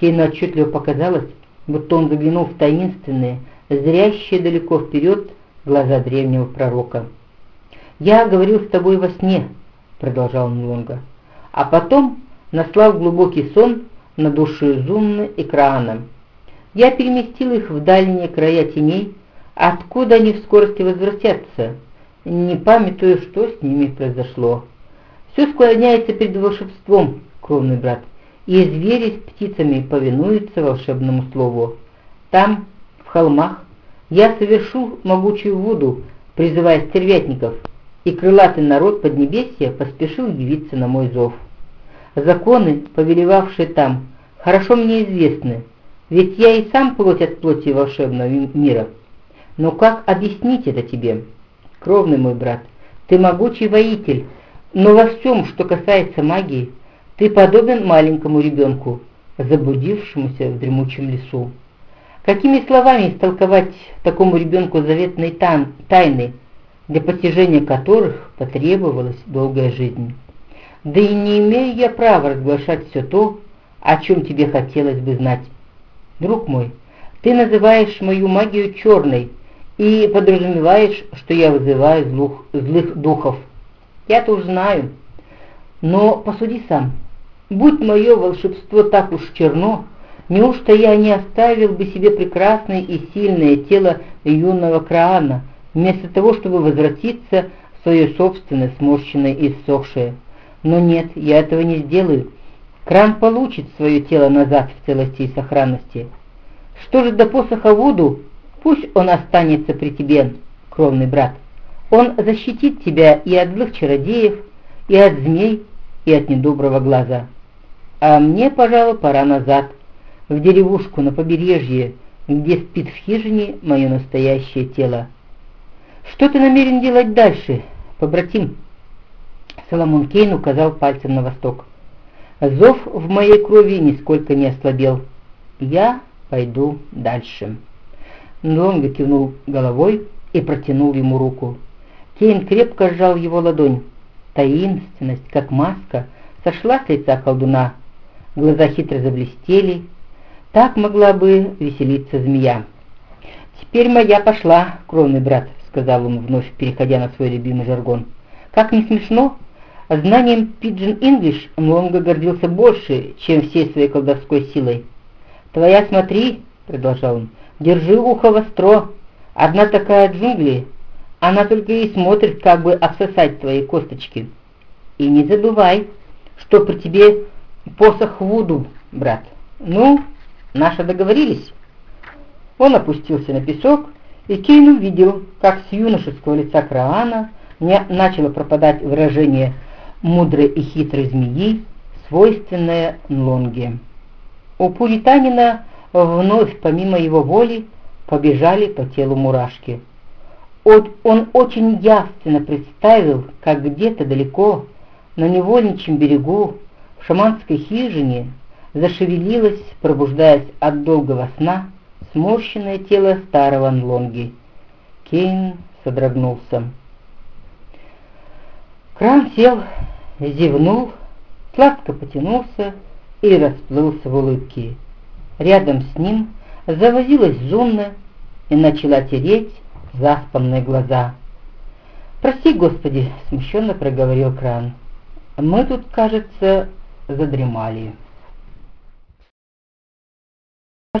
Кейну отчетливо показалось, будто он заглянул в таинственные, зрящие далеко вперед глаза древнего пророка. «Я говорил с тобой во сне», — продолжал Нлонга, «а потом наслал глубокий сон на души Зунны и Краана. Я переместил их в дальние края теней, откуда они в скорости возвратятся, не памятуя, что с ними произошло. Все склоняется перед волшебством, кровный брат, и звери с птицами повинуются волшебному слову. Там, в холмах, я совершу могучую воду, призывая стервятников, и крылатый народ Поднебесья поспешил явиться на мой зов. Законы, повелевавшие там, хорошо мне известны, ведь я и сам плоть от плоти волшебного мира. Но как объяснить это тебе? Кровный мой брат, ты могучий воитель, но во всем, что касается магии, ты подобен маленькому ребенку, заблудившемуся в дремучем лесу. Какими словами истолковать такому ребенку заветные тайны, для постижения которых потребовалась долгая жизнь? Да и не имею я права разглашать все то, о чем тебе хотелось бы знать. Друг мой, ты называешь мою магию черной и подразумеваешь, что я вызываю злух, злых духов. Я-то уж знаю. Но посуди сам. Будь мое волшебство так уж черно, неужто я не оставил бы себе прекрасное и сильное тело юного Краана, вместо того, чтобы возвратиться в свое собственное сморщенное и ссохшее? Но нет, я этого не сделаю. Кран получит свое тело назад в целости и сохранности. Что же до посоха Вуду, пусть он останется при тебе, кровный брат. Он защитит тебя и от злых чародеев, и от змей, и от недоброго глаза. А мне, пожалуй, пора назад, в деревушку на побережье, где спит в хижине мое настоящее тело. Что ты намерен делать дальше, побратим?» Соломон Кейн указал пальцем на восток. «Зов в моей крови нисколько не ослабел. Я пойду дальше». Нлонга кивнул головой и протянул ему руку. Кейн крепко сжал его ладонь. Таинственность, как маска, сошла с лица колдуна. Глаза хитро заблестели. Так могла бы веселиться змея. «Теперь моя пошла, кровный брат», — сказал он вновь, переходя на свой любимый жаргон. «Как не смешно, Знанием Pidgin English Млонго гордился больше, чем всей своей колдовской силой. «Твоя смотри», — продолжал он, — «держи ухо востро. Одна такая джунгли, она только и смотрит, как бы обсосать твои косточки. И не забывай, что при тебе посох Вуду, брат. Ну, наши договорились?» Он опустился на песок, и Кейн увидел, как с юношеского лица Краана начало пропадать выражение мудрой и хитрой змеи, свойственная Нлонге. У пуританина вновь, помимо его воли, побежали по телу мурашки. Он очень явственно представил, как где-то далеко, на невольничьем берегу, в шаманской хижине, зашевелилось, пробуждаясь от долгого сна, сморщенное тело старого Нлонги. Кейн содрогнулся. Кран сел, зевнул, сладко потянулся и расплылся в улыбке. Рядом с ним завозилась Зунна и начала тереть заспанные глаза. «Прости, Господи!» — смущенно проговорил Кран. «Мы тут, кажется, задремали».